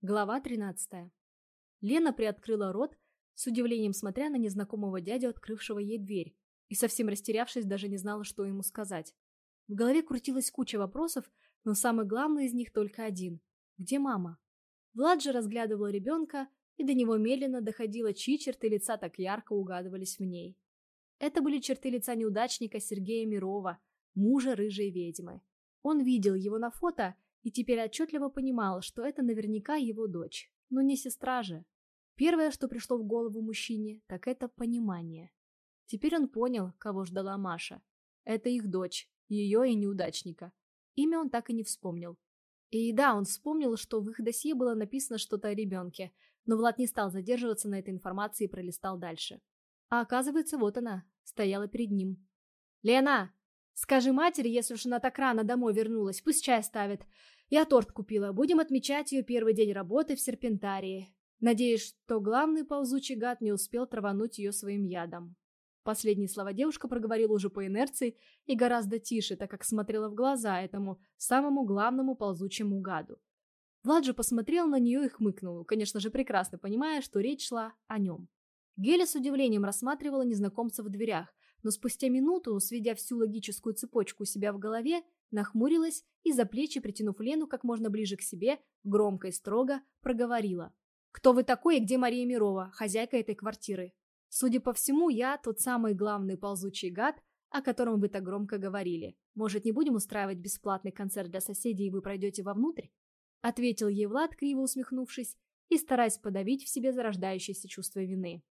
Глава 13. Лена приоткрыла рот, с удивлением смотря на незнакомого дядю, открывшего ей дверь, и совсем растерявшись, даже не знала, что ему сказать. В голове крутилась куча вопросов, но самый главный из них только один. Где мама? Влад же разглядывал ребенка, и до него медленно доходило, чьи черты лица так ярко угадывались в ней. Это были черты лица неудачника Сергея Мирова, мужа рыжей ведьмы. Он видел его на фото и теперь отчетливо понимал, что это наверняка его дочь, но не сестра же. Первое, что пришло в голову мужчине, так это понимание. Теперь он понял, кого ждала Маша. Это их дочь, ее и неудачника. Имя он так и не вспомнил. И да, он вспомнил, что в их досье было написано что-то о ребенке, но Влад не стал задерживаться на этой информации и пролистал дальше. А оказывается, вот она, стояла перед ним. «Лена!» Скажи матери, если уж она так рано домой вернулась, пусть чай ставит. Я торт купила, будем отмечать ее первый день работы в серпентарии. Надеюсь, что главный ползучий гад не успел травануть ее своим ядом. Последние слова девушка проговорила уже по инерции и гораздо тише, так как смотрела в глаза этому самому главному ползучему гаду. Влад же посмотрел на нее и хмыкнул, конечно же прекрасно понимая, что речь шла о нем. Геля с удивлением рассматривала незнакомца в дверях, но спустя минуту, сведя всю логическую цепочку у себя в голове, нахмурилась и за плечи, притянув Лену как можно ближе к себе, громко и строго проговорила. «Кто вы такой и где Мария Мирова, хозяйка этой квартиры? Судя по всему, я тот самый главный ползучий гад, о котором вы так громко говорили. Может, не будем устраивать бесплатный концерт для соседей, и вы пройдете вовнутрь?» Ответил ей Влад, криво усмехнувшись, и стараясь подавить в себе зарождающееся чувство вины.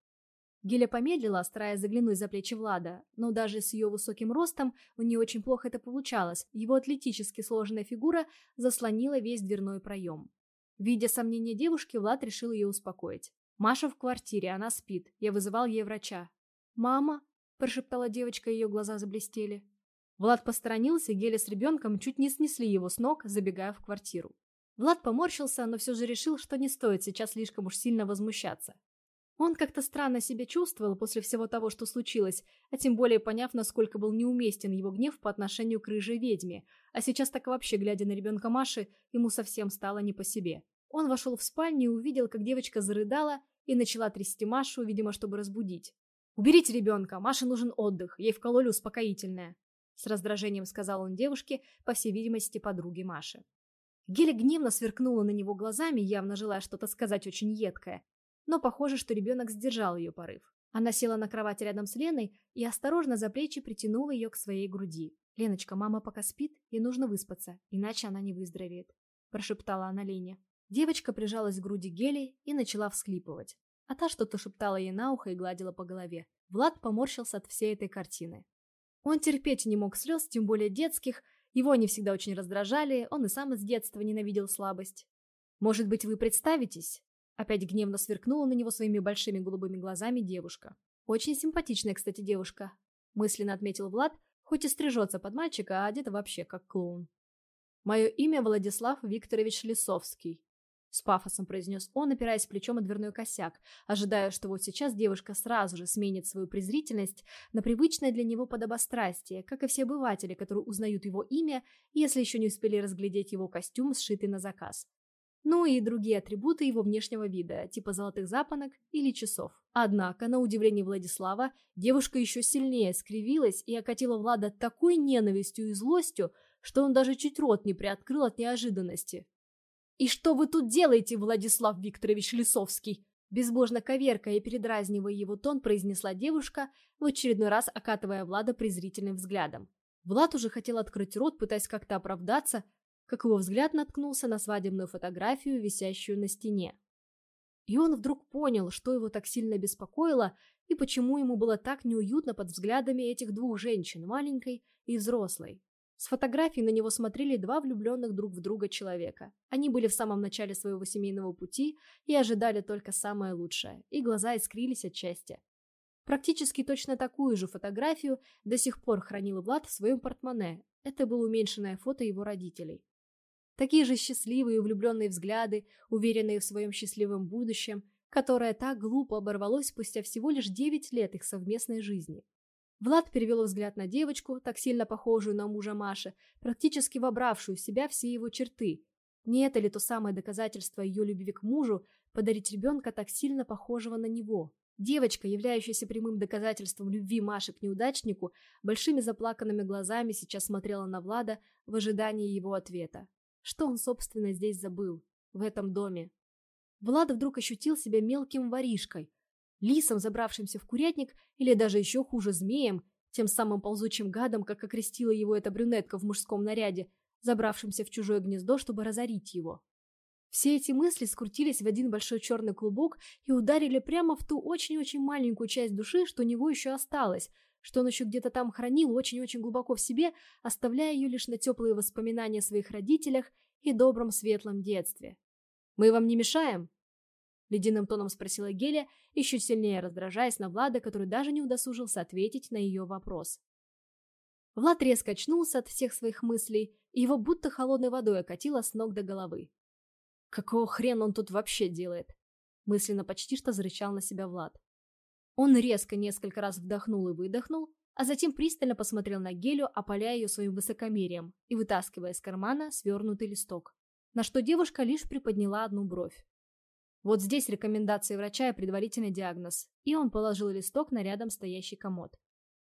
Геля помедлила, стараясь заглянуть за плечи Влада, но даже с ее высоким ростом у нее очень плохо это получалось. Его атлетически сложенная фигура заслонила весь дверной проем. Видя сомнения девушки, Влад решил ее успокоить. «Маша в квартире, она спит. Я вызывал ей врача». «Мама?» – прошептала девочка, ее глаза заблестели. Влад посторонился, Геля с ребенком чуть не снесли его с ног, забегая в квартиру. Влад поморщился, но все же решил, что не стоит сейчас слишком уж сильно возмущаться. Он как-то странно себя чувствовал после всего того, что случилось, а тем более поняв, насколько был неуместен его гнев по отношению к рыжей ведьме, а сейчас так вообще, глядя на ребенка Маши, ему совсем стало не по себе. Он вошел в спальню и увидел, как девочка зарыдала и начала трясти Машу, видимо, чтобы разбудить. «Уберите ребенка, Маше нужен отдых, ей вкололи успокоительное», с раздражением сказал он девушке, по всей видимости, подруге Маши. Геля гневно сверкнула на него глазами, явно желая что-то сказать очень едкое, но похоже, что ребенок сдержал ее порыв. Она села на кровать рядом с Леной и осторожно за плечи притянула ее к своей груди. «Леночка, мама пока спит, ей нужно выспаться, иначе она не выздоровеет», – прошептала она Лене. Девочка прижалась к груди Гели и начала всхлипывать. А та что-то шептала ей на ухо и гладила по голове. Влад поморщился от всей этой картины. Он терпеть не мог слез, тем более детских, его они всегда очень раздражали, он и сам с детства ненавидел слабость. «Может быть, вы представитесь?» Опять гневно сверкнула на него своими большими голубыми глазами девушка. Очень симпатичная, кстати, девушка. Мысленно отметил Влад, хоть и стрижется под мальчика, а одета вообще как клоун. Мое имя Владислав Викторович Лисовский. С пафосом произнес он, опираясь плечом о дверной косяк, ожидая, что вот сейчас девушка сразу же сменит свою презрительность на привычное для него подобострастие, как и все обыватели, которые узнают его имя, если еще не успели разглядеть его костюм, сшитый на заказ ну и другие атрибуты его внешнего вида, типа золотых запонок или часов. Однако, на удивление Владислава, девушка еще сильнее скривилась и окатила Влада такой ненавистью и злостью, что он даже чуть рот не приоткрыл от неожиданности. «И что вы тут делаете, Владислав Викторович Лисовский?» Безбожно коверкая и передразнивая его тон, произнесла девушка, в очередной раз окатывая Влада презрительным взглядом. Влад уже хотел открыть рот, пытаясь как-то оправдаться, как его взгляд наткнулся на свадебную фотографию, висящую на стене. И он вдруг понял, что его так сильно беспокоило и почему ему было так неуютно под взглядами этих двух женщин, маленькой и взрослой. С фотографий на него смотрели два влюбленных друг в друга человека. Они были в самом начале своего семейного пути и ожидали только самое лучшее, и глаза искрились от счастья. Практически точно такую же фотографию до сих пор хранил Влад в своем портмоне. Это было уменьшенное фото его родителей. Такие же счастливые и влюбленные взгляды, уверенные в своем счастливом будущем, которое так глупо оборвалось спустя всего лишь девять лет их совместной жизни. Влад перевел взгляд на девочку, так сильно похожую на мужа Маши, практически вобравшую в себя все его черты. Не это ли то самое доказательство ее любви к мужу подарить ребенка так сильно похожего на него? Девочка, являющаяся прямым доказательством любви Маши к неудачнику, большими заплаканными глазами сейчас смотрела на Влада в ожидании его ответа. Что он, собственно, здесь забыл? В этом доме? Влад вдруг ощутил себя мелким воришкой, лисом, забравшимся в курятник, или даже еще хуже змеем, тем самым ползучим гадом, как окрестила его эта брюнетка в мужском наряде, забравшимся в чужое гнездо, чтобы разорить его. Все эти мысли скрутились в один большой черный клубок и ударили прямо в ту очень-очень маленькую часть души, что у него еще осталось, что он еще где-то там хранил очень-очень глубоко в себе, оставляя ее лишь на теплые воспоминания о своих родителях и добром светлом детстве. «Мы вам не мешаем?» Ледяным тоном спросила Геля, еще сильнее раздражаясь на Влада, который даже не удосужился ответить на ее вопрос. Влад резко очнулся от всех своих мыслей, и его будто холодной водой окатило с ног до головы. Какого хрена он тут вообще делает? Мысленно почти что зарычал на себя Влад. Он резко несколько раз вдохнул и выдохнул, а затем пристально посмотрел на Гелю, опаляя ее своим высокомерием и вытаскивая из кармана свернутый листок, на что девушка лишь приподняла одну бровь. Вот здесь рекомендации врача и предварительный диагноз, и он положил листок на рядом стоящий комод.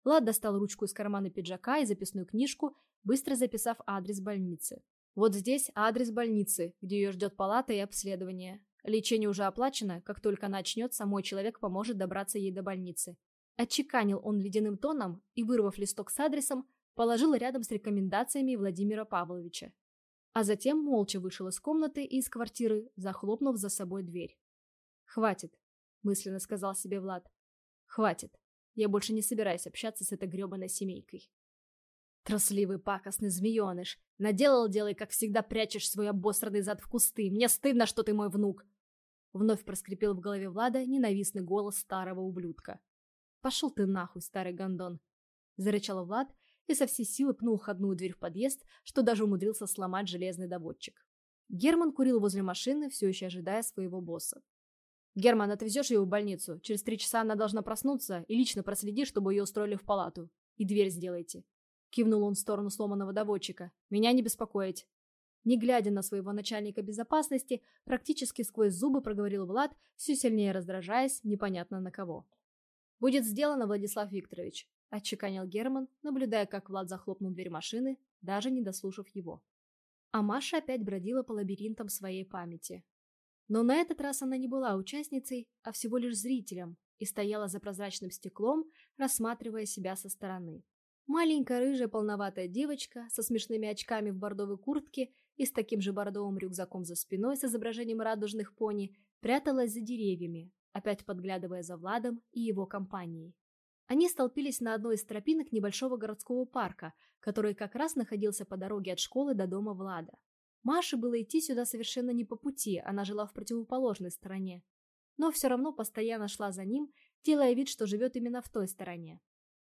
Влад достал ручку из кармана пиджака и записную книжку, быстро записав адрес больницы. Вот здесь адрес больницы, где ее ждет палата и обследование. Лечение уже оплачено, как только начнется, мой человек поможет добраться ей до больницы. Отчеканил он ледяным тоном и, вырвав листок с адресом, положил рядом с рекомендациями Владимира Павловича. А затем молча вышел из комнаты и из квартиры, захлопнув за собой дверь. «Хватит», — мысленно сказал себе Влад. «Хватит. Я больше не собираюсь общаться с этой гребаной семейкой». Трусливый пакостный змееныш. Наделал делай, как всегда прячешь свой обосранный зад в кусты. Мне стыдно, что ты мой внук. Вновь проскрипел в голове Влада ненавистный голос старого ублюдка. «Пошел ты нахуй, старый гондон!» Зарычал Влад и со всей силы пнул входную дверь в подъезд, что даже умудрился сломать железный доводчик. Герман курил возле машины, все еще ожидая своего босса. «Герман, отвезешь ее в больницу? Через три часа она должна проснуться и лично проследи, чтобы ее устроили в палату. И дверь сделайте. Кивнул он в сторону сломанного доводчика. «Меня не беспокоить». Не глядя на своего начальника безопасности, практически сквозь зубы проговорил Влад, все сильнее раздражаясь, непонятно на кого. «Будет сделано, Владислав Викторович», – отчеканил Герман, наблюдая, как Влад захлопнул дверь машины, даже не дослушав его. А Маша опять бродила по лабиринтам своей памяти. Но на этот раз она не была участницей, а всего лишь зрителем, и стояла за прозрачным стеклом, рассматривая себя со стороны. Маленькая рыжая полноватая девочка со смешными очками в бордовой куртке и с таким же бордовым рюкзаком за спиной с изображением радужных пони пряталась за деревьями, опять подглядывая за Владом и его компанией. Они столпились на одной из тропинок небольшого городского парка, который как раз находился по дороге от школы до дома Влада. Маше было идти сюда совершенно не по пути, она жила в противоположной стороне. Но все равно постоянно шла за ним, делая вид, что живет именно в той стороне.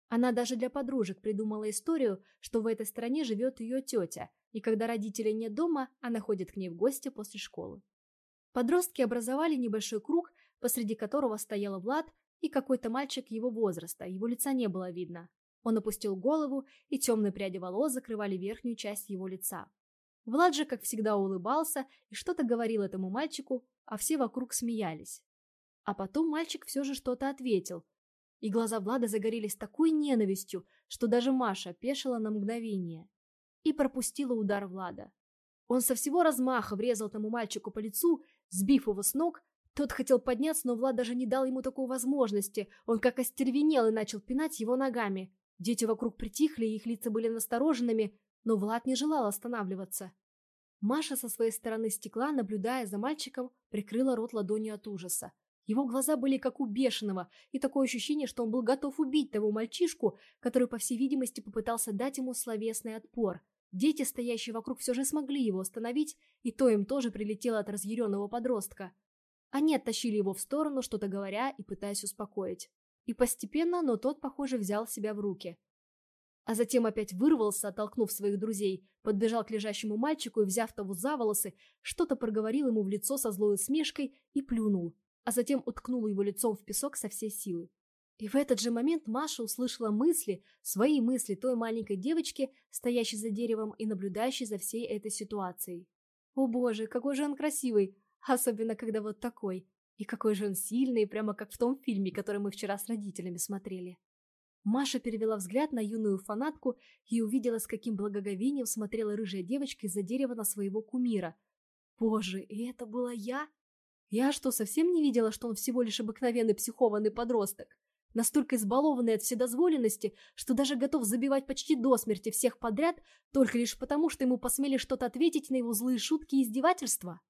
Она даже для подружек придумала историю, что в этой стране живет ее тетя, и когда родителей нет дома, она ходит к ней в гости после школы. Подростки образовали небольшой круг, посреди которого стоял Влад и какой-то мальчик его возраста, его лица не было видно. Он опустил голову, и темные пряди волос закрывали верхнюю часть его лица. Влад же, как всегда, улыбался и что-то говорил этому мальчику, а все вокруг смеялись. А потом мальчик все же что-то ответил, и глаза Влада загорелись такой ненавистью, что даже Маша пешила на мгновение. И пропустила удар Влада. Он со всего размаха врезал тому мальчику по лицу, сбив его с ног. Тот хотел подняться, но Влад даже не дал ему такой возможности. Он как остервенел и начал пинать его ногами. Дети вокруг притихли, их лица были настороженными, но Влад не желал останавливаться. Маша со своей стороны стекла, наблюдая за мальчиком, прикрыла рот ладонью от ужаса. Его глаза были как у бешеного, и такое ощущение, что он был готов убить того мальчишку, который, по всей видимости, попытался дать ему словесный отпор. Дети, стоящие вокруг, все же смогли его остановить, и то им тоже прилетело от разъяренного подростка. Они оттащили его в сторону, что-то говоря и пытаясь успокоить. И постепенно, но тот, похоже, взял себя в руки. А затем опять вырвался, оттолкнув своих друзей, подбежал к лежащему мальчику и, взяв того за волосы, что-то проговорил ему в лицо со злой усмешкой и плюнул а затем уткнула его лицом в песок со всей силы. И в этот же момент Маша услышала мысли, свои мысли той маленькой девочки, стоящей за деревом и наблюдающей за всей этой ситуацией. О боже, какой же он красивый, особенно когда вот такой. И какой же он сильный, прямо как в том фильме, который мы вчера с родителями смотрели. Маша перевела взгляд на юную фанатку и увидела, с каким благоговением смотрела рыжая девочка из-за дерева на своего кумира. Боже, и это была я? Я что, совсем не видела, что он всего лишь обыкновенный психованный подросток? Настолько избалованный от вседозволенности, что даже готов забивать почти до смерти всех подряд, только лишь потому, что ему посмели что-то ответить на его злые шутки и издевательства?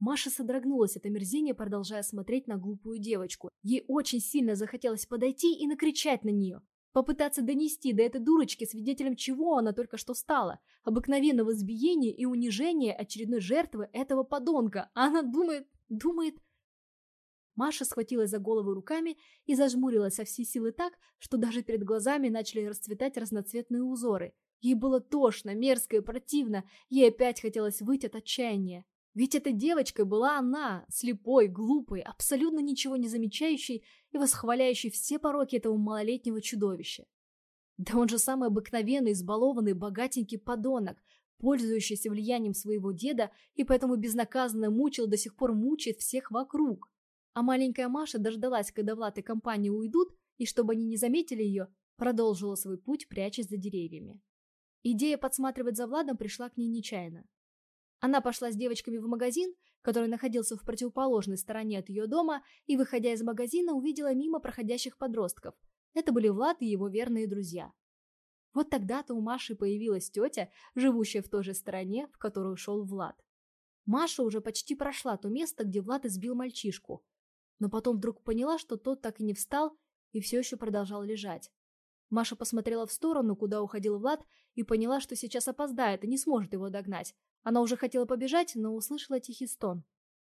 Маша содрогнулась от омерзения, продолжая смотреть на глупую девочку. Ей очень сильно захотелось подойти и накричать на нее. Попытаться донести до этой дурочки, свидетелем чего она только что стала. Обыкновенного избиения и унижения очередной жертвы этого подонка. А она думает... думает... Маша схватилась за голову руками и зажмурилась со всей силы так, что даже перед глазами начали расцветать разноцветные узоры. Ей было тошно, мерзко и противно, ей опять хотелось выйти от отчаяния. Ведь этой девочкой была она, слепой, глупой, абсолютно ничего не замечающей и восхваляющей все пороки этого малолетнего чудовища. Да он же самый обыкновенный, избалованный, богатенький подонок, пользующийся влиянием своего деда и поэтому безнаказанно мучил, до сих пор мучает всех вокруг. А маленькая Маша дождалась, когда Влад и компания уйдут, и чтобы они не заметили ее, продолжила свой путь, прячась за деревьями. Идея подсматривать за Владом пришла к ней нечаянно. Она пошла с девочками в магазин, который находился в противоположной стороне от ее дома, и, выходя из магазина, увидела мимо проходящих подростков. Это были Влад и его верные друзья. Вот тогда-то у Маши появилась тетя, живущая в той же стороне, в которую шел Влад. Маша уже почти прошла то место, где Влад избил мальчишку, но потом вдруг поняла, что тот так и не встал и все еще продолжал лежать. Маша посмотрела в сторону, куда уходил Влад, и поняла, что сейчас опоздает и не сможет его догнать. Она уже хотела побежать, но услышала тихий стон.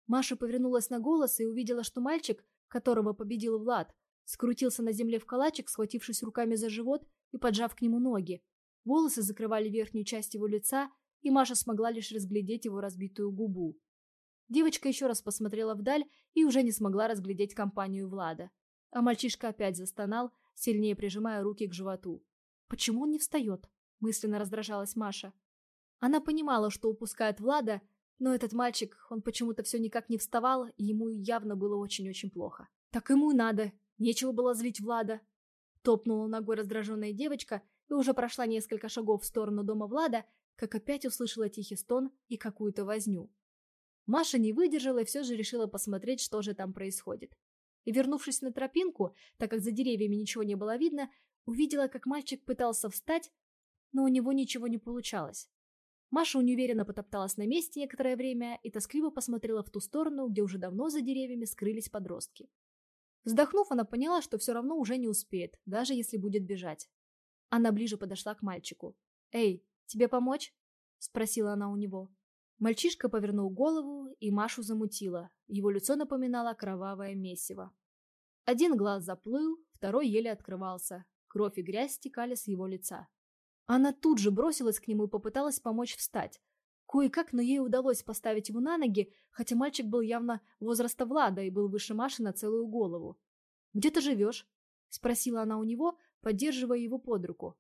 Маша повернулась на голос и увидела, что мальчик, которого победил Влад, скрутился на земле в калачик, схватившись руками за живот и поджав к нему ноги. Волосы закрывали верхнюю часть его лица, и Маша смогла лишь разглядеть его разбитую губу. Девочка еще раз посмотрела вдаль и уже не смогла разглядеть компанию Влада. А мальчишка опять застонал, сильнее прижимая руки к животу. «Почему он не встает?» – мысленно раздражалась Маша. Она понимала, что упускает Влада, но этот мальчик, он почему-то все никак не вставал, и ему явно было очень-очень плохо. Так ему и надо, нечего было злить Влада. Топнула ногой раздраженная девочка и уже прошла несколько шагов в сторону дома Влада, как опять услышала тихий стон и какую-то возню. Маша не выдержала и все же решила посмотреть, что же там происходит. И вернувшись на тропинку, так как за деревьями ничего не было видно, увидела, как мальчик пытался встать, но у него ничего не получалось. Маша неуверенно потопталась на месте некоторое время и тоскливо посмотрела в ту сторону, где уже давно за деревьями скрылись подростки. Вздохнув, она поняла, что все равно уже не успеет, даже если будет бежать. Она ближе подошла к мальчику. «Эй, тебе помочь?» – спросила она у него. Мальчишка повернул голову, и Машу замутило. Его лицо напоминало кровавое месиво. Один глаз заплыл, второй еле открывался. Кровь и грязь стекали с его лица. Она тут же бросилась к нему и попыталась помочь встать. Кое-как, но ей удалось поставить его на ноги, хотя мальчик был явно возраста Влада и был выше Маши на целую голову. «Где ты живешь?» — спросила она у него, поддерживая его под руку.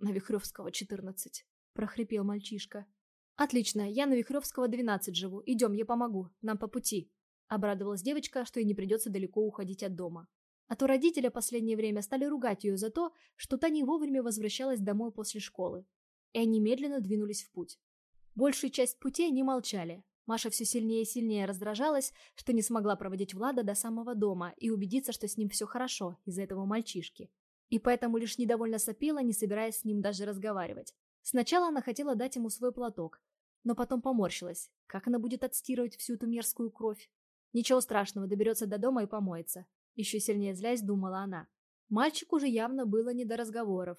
«На Вихревского, 14», — прохрипел мальчишка. «Отлично, я на Вихревского, 12 живу. Идем, я помогу. Нам по пути». Обрадовалась девочка, что ей не придется далеко уходить от дома. А то родители последнее время стали ругать ее за то, что та не вовремя возвращалась домой после школы. И они медленно двинулись в путь. Большую часть пути они молчали. Маша все сильнее и сильнее раздражалась, что не смогла проводить Влада до самого дома и убедиться, что с ним все хорошо из-за этого мальчишки. И поэтому лишь недовольно сопела, не собираясь с ним даже разговаривать. Сначала она хотела дать ему свой платок, но потом поморщилась. Как она будет отстирывать всю эту мерзкую кровь? Ничего страшного, доберется до дома и помоется. Еще сильнее злясь, думала она. Мальчик уже явно было не до разговоров.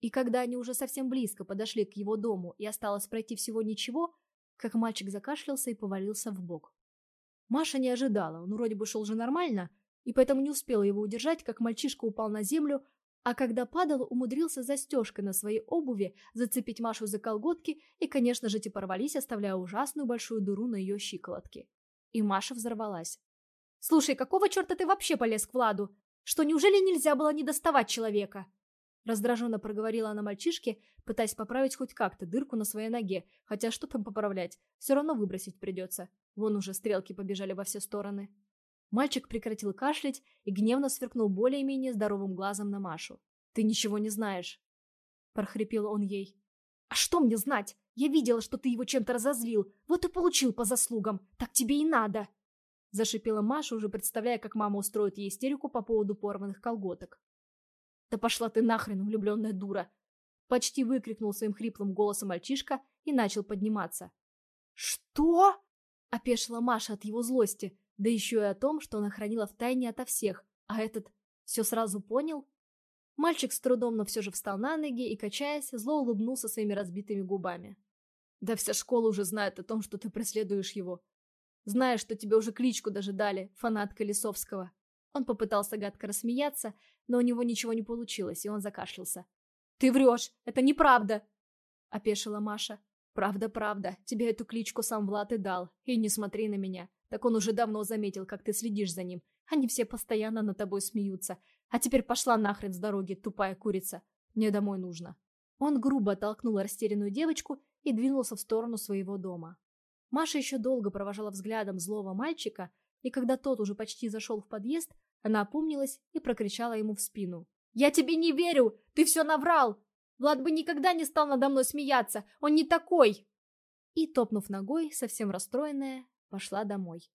И когда они уже совсем близко подошли к его дому и осталось пройти всего ничего, как мальчик закашлялся и повалился в бок. Маша не ожидала, он вроде бы шел же нормально, и поэтому не успела его удержать, как мальчишка упал на землю, а когда падал, умудрился застежкой на своей обуви зацепить Машу за колготки, и, конечно же, те порвались, оставляя ужасную большую дыру на ее щиколотке. И Маша взорвалась. Слушай, какого черта ты вообще полез к Владу? Что, неужели нельзя было не доставать человека? Раздраженно проговорила она мальчишке, пытаясь поправить хоть как-то дырку на своей ноге, хотя что там поправлять, все равно выбросить придется. Вон уже стрелки побежали во все стороны. Мальчик прекратил кашлять и гневно сверкнул более-менее здоровым глазом на Машу. «Ты ничего не знаешь», — прохрипел он ей. «А что мне знать? Я видела, что ты его чем-то разозлил, вот и получил по заслугам. Так тебе и надо!» Зашипела Маша, уже представляя, как мама устроит ей истерику по поводу порванных колготок. «Да пошла ты нахрен, влюбленная дура!» Почти выкрикнул своим хриплым голосом мальчишка и начал подниматься. «Что?» — опешила Маша от его злости, да еще и о том, что она хранила в тайне ото всех, а этот все сразу понял. Мальчик с трудом, но все же встал на ноги и, качаясь, зло улыбнулся своими разбитыми губами. «Да вся школа уже знает о том, что ты преследуешь его. Знаешь, что тебе уже кличку даже дали, фанатка Лисовского». Он попытался гадко рассмеяться, но у него ничего не получилось, и он закашлялся. «Ты врешь! Это неправда!» — опешила Маша. «Правда, правда. Тебе эту кличку сам Влад и дал. И не смотри на меня. Так он уже давно заметил, как ты следишь за ним. Они все постоянно над тобой смеются. А теперь пошла нахрен с дороги, тупая курица. Мне домой нужно». Он грубо оттолкнул растерянную девочку и двинулся в сторону своего дома. Маша еще долго провожала взглядом злого мальчика, и когда тот уже почти зашел в подъезд, она опомнилась и прокричала ему в спину. «Я тебе не верю! Ты все наврал! Влад бы никогда не стал надо мной смеяться! Он не такой!» И, топнув ногой, совсем расстроенная, пошла домой.